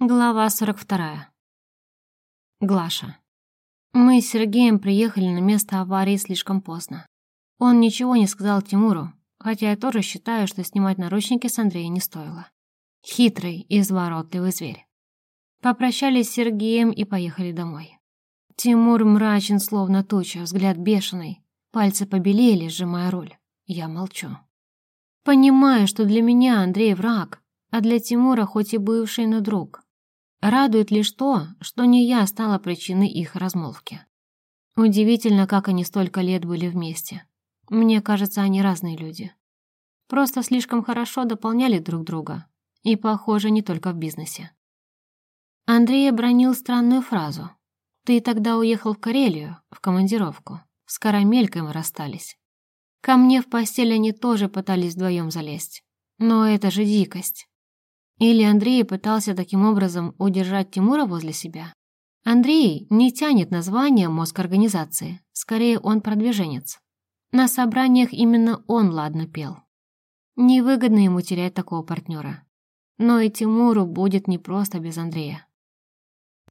Глава 42. Глаша. Мы с Сергеем приехали на место аварии слишком поздно. Он ничего не сказал Тимуру, хотя я тоже считаю, что снимать наручники с Андрея не стоило. Хитрый и изворотливый зверь. Попрощались с Сергеем и поехали домой. Тимур мрачен, словно туча, взгляд бешеный. Пальцы побелели, сжимая руль. Я молчу. Понимаю, что для меня Андрей враг, а для Тимура хоть и бывший, но друг. Радует лишь то, что не я стала причиной их размолвки. Удивительно, как они столько лет были вместе. Мне кажется, они разные люди. Просто слишком хорошо дополняли друг друга. И, похоже, не только в бизнесе. Андрей обронил странную фразу. «Ты тогда уехал в Карелию, в командировку. С карамелькой мы расстались. Ко мне в постель они тоже пытались вдвоем залезть. Но это же дикость. Или Андрей пытался таким образом удержать Тимура возле себя? Андрей не тянет название мозг организации, скорее он продвиженец. На собраниях именно он ладно пел. Невыгодно ему терять такого партнера. Но и Тимуру будет непросто без Андрея.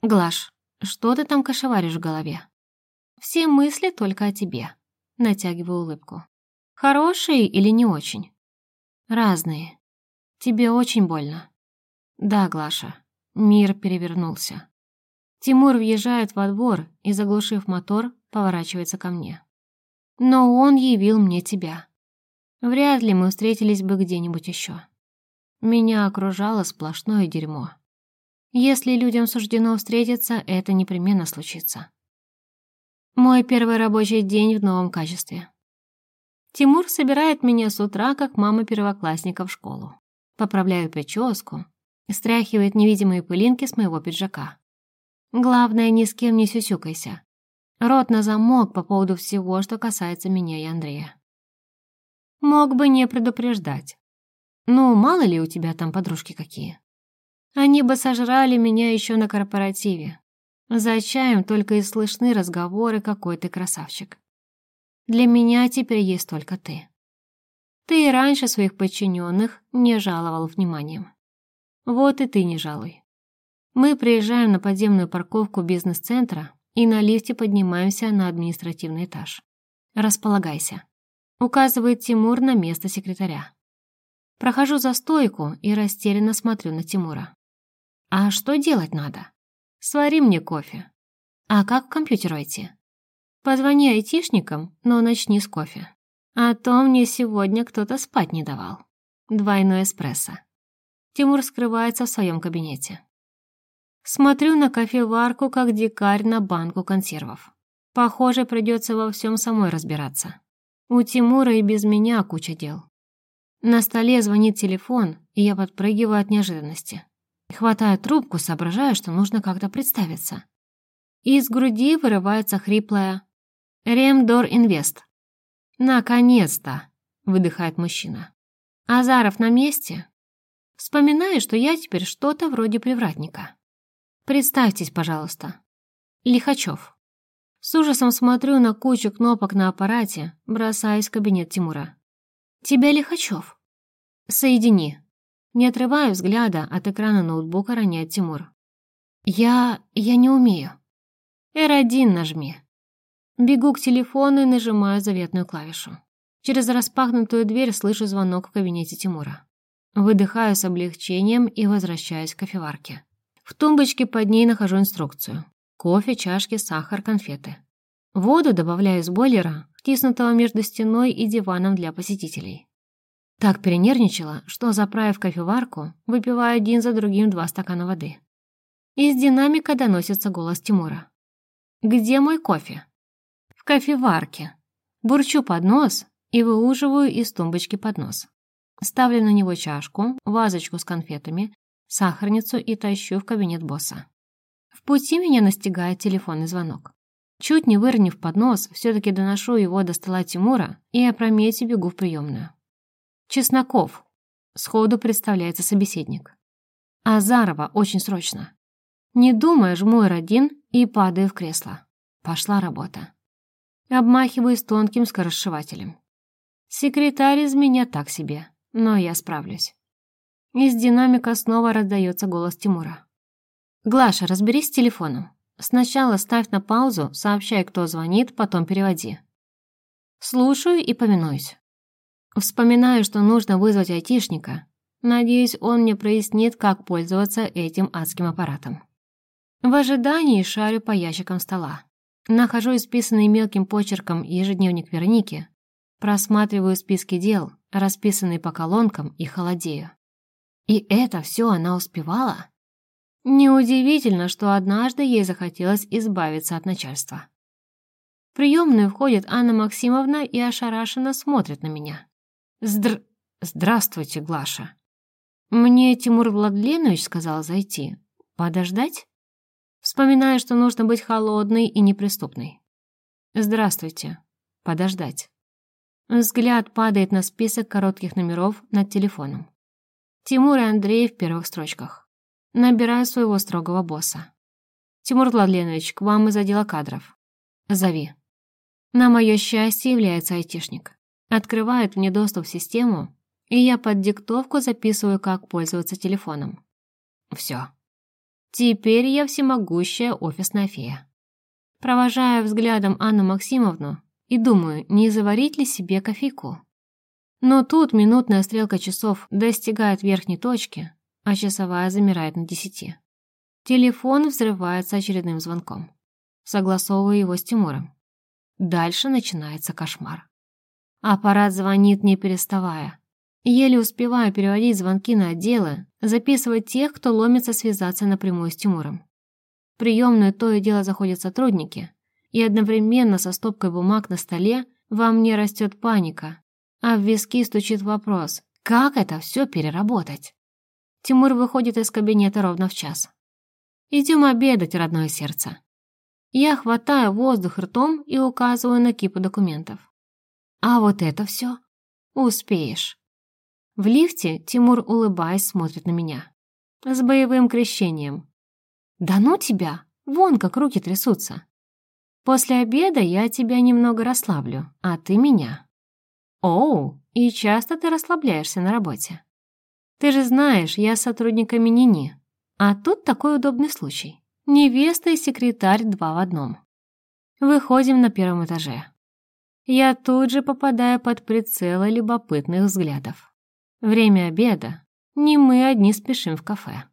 «Глаш, что ты там кошеваришь в голове?» «Все мысли только о тебе», — натягиваю улыбку. «Хорошие или не очень?» «Разные. Тебе очень больно?» Да, Глаша, мир перевернулся. Тимур въезжает во двор и, заглушив мотор, поворачивается ко мне. Но он явил мне тебя. Вряд ли мы встретились бы где-нибудь еще. Меня окружало сплошное дерьмо. Если людям суждено встретиться, это непременно случится. Мой первый рабочий день в новом качестве. Тимур собирает меня с утра, как мама первоклассника в школу. Поправляет прическу, Стряхивает невидимые пылинки с моего пиджака. Главное, ни с кем не сюсюкайся. Рот на замок по поводу всего, что касается меня и Андрея. Мог бы не предупреждать. Ну, мало ли у тебя там подружки какие. Они бы сожрали меня еще на корпоративе. За чаем только и слышны разговоры, какой ты красавчик. Для меня теперь есть только ты. Ты и раньше своих подчиненных не жаловал вниманием. Вот и ты не жалуй. Мы приезжаем на подземную парковку бизнес-центра и на лифте поднимаемся на административный этаж. Располагайся. Указывает Тимур на место секретаря. Прохожу за стойку и растерянно смотрю на Тимура. А что делать надо? Свари мне кофе. А как в компьютер войти? Позвони айтишникам, но начни с кофе. А то мне сегодня кто-то спать не давал. Двойной эспрессо. Тимур скрывается в своем кабинете. Смотрю на кофеварку, как дикарь на банку консервов. Похоже, придется во всем самой разбираться. У Тимура и без меня куча дел. На столе звонит телефон, и я подпрыгиваю от неожиданности. Хватаю трубку, соображаю, что нужно как-то представиться. Из груди вырывается хриплая «Ремдор Инвест». «Наконец-то!» — выдыхает мужчина. «Азаров на месте?» Вспоминаю, что я теперь что-то вроде привратника. Представьтесь, пожалуйста. Лихачев. С ужасом смотрю на кучу кнопок на аппарате, бросаясь в кабинет Тимура. Тебя Лихачев. Соедини. Не отрывая взгляда от экрана ноутбука, роняет Тимур. Я... я не умею. R1 нажми. Бегу к телефону и нажимаю заветную клавишу. Через распахнутую дверь слышу звонок в кабинете Тимура. Выдыхаю с облегчением и возвращаюсь к кофеварке. В тумбочке под ней нахожу инструкцию. Кофе, чашки, сахар, конфеты. Воду добавляю из бойлера, втиснутого между стеной и диваном для посетителей. Так перенервничала, что, заправив кофеварку, выпиваю один за другим два стакана воды. Из динамика доносится голос Тимура. «Где мой кофе?» «В кофеварке». Бурчу под нос и выуживаю из тумбочки поднос. Ставлю на него чашку, вазочку с конфетами, сахарницу и тащу в кабинет босса. В пути меня настигает телефонный звонок. Чуть не выронив поднос, все-таки доношу его до стола Тимура и опрометью бегу в приемную. «Чесноков», — сходу представляется собеседник. «Азарова, очень срочно». Не думая, жму R1 и падаю в кресло. Пошла работа. Обмахиваюсь тонким скоросшивателем. Секретарь из меня так себе но я справлюсь. Из динамика снова раздается голос Тимура. Глаша, разберись с телефоном. Сначала ставь на паузу, сообщай, кто звонит, потом переводи. Слушаю и повинуюсь. Вспоминаю, что нужно вызвать айтишника. Надеюсь, он мне прояснит, как пользоваться этим адским аппаратом. В ожидании шарю по ящикам стола. Нахожу исписанный мелким почерком ежедневник Верники, просматриваю списки дел, расписанные по колонкам, и холодею. И это все она успевала? Неудивительно, что однажды ей захотелось избавиться от начальства. В приемную входит Анна Максимовна и ошарашенно смотрит на меня. «Здр... Здравствуйте, Глаша. Мне Тимур Владленович сказал зайти. Подождать?» Вспоминаю, что нужно быть холодной и неприступной. «Здравствуйте. Подождать». Взгляд падает на список коротких номеров над телефоном. Тимур и Андрей в первых строчках. Набираю своего строгого босса. «Тимур Владленович, к вам из отдела кадров. Зови». На мое счастье является айтишник. Открывает мне доступ в систему, и я под диктовку записываю, как пользоваться телефоном. Все. Теперь я всемогущая офисная фея. Провожаю взглядом Анну Максимовну и думаю, не заварить ли себе кофейку. Но тут минутная стрелка часов достигает верхней точки, а часовая замирает на десяти. Телефон взрывается очередным звонком. Согласовываю его с Тимуром. Дальше начинается кошмар. Аппарат звонит не переставая. Еле успеваю переводить звонки на отделы, записывать тех, кто ломится связаться напрямую с Тимуром. В приемную то и дело заходят сотрудники, и одновременно со стопкой бумаг на столе во мне растет паника, а в виски стучит вопрос, как это все переработать? Тимур выходит из кабинета ровно в час. «Идем обедать, родное сердце». Я хватаю воздух ртом и указываю на кипу документов. А вот это все успеешь. В лифте Тимур, улыбаясь, смотрит на меня. С боевым крещением. «Да ну тебя! Вон как руки трясутся!» «После обеда я тебя немного расслаблю, а ты меня». «Оу, и часто ты расслабляешься на работе?» «Ты же знаешь, я с сотрудниками Нини, а тут такой удобный случай. Невеста и секретарь два в одном. Выходим на первом этаже. Я тут же попадаю под прицелы любопытных взглядов. Время обеда. Не мы одни спешим в кафе.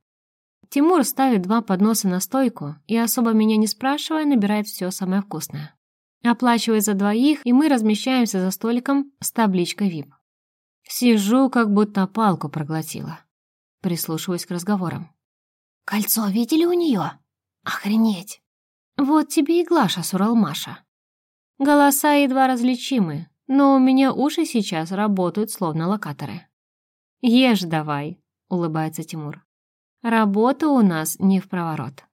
Тимур ставит два подноса на стойку и, особо меня не спрашивая, набирает все самое вкусное. Оплачивает за двоих, и мы размещаемся за столиком с табличкой VIP. Сижу, как будто палку проглотила. Прислушиваюсь к разговорам. «Кольцо видели у нее? Охренеть! Вот тебе и Глаша Суралмаша». Голоса едва различимы, но у меня уши сейчас работают словно локаторы. «Ешь давай», — улыбается Тимур. «Работа у нас не в проворот».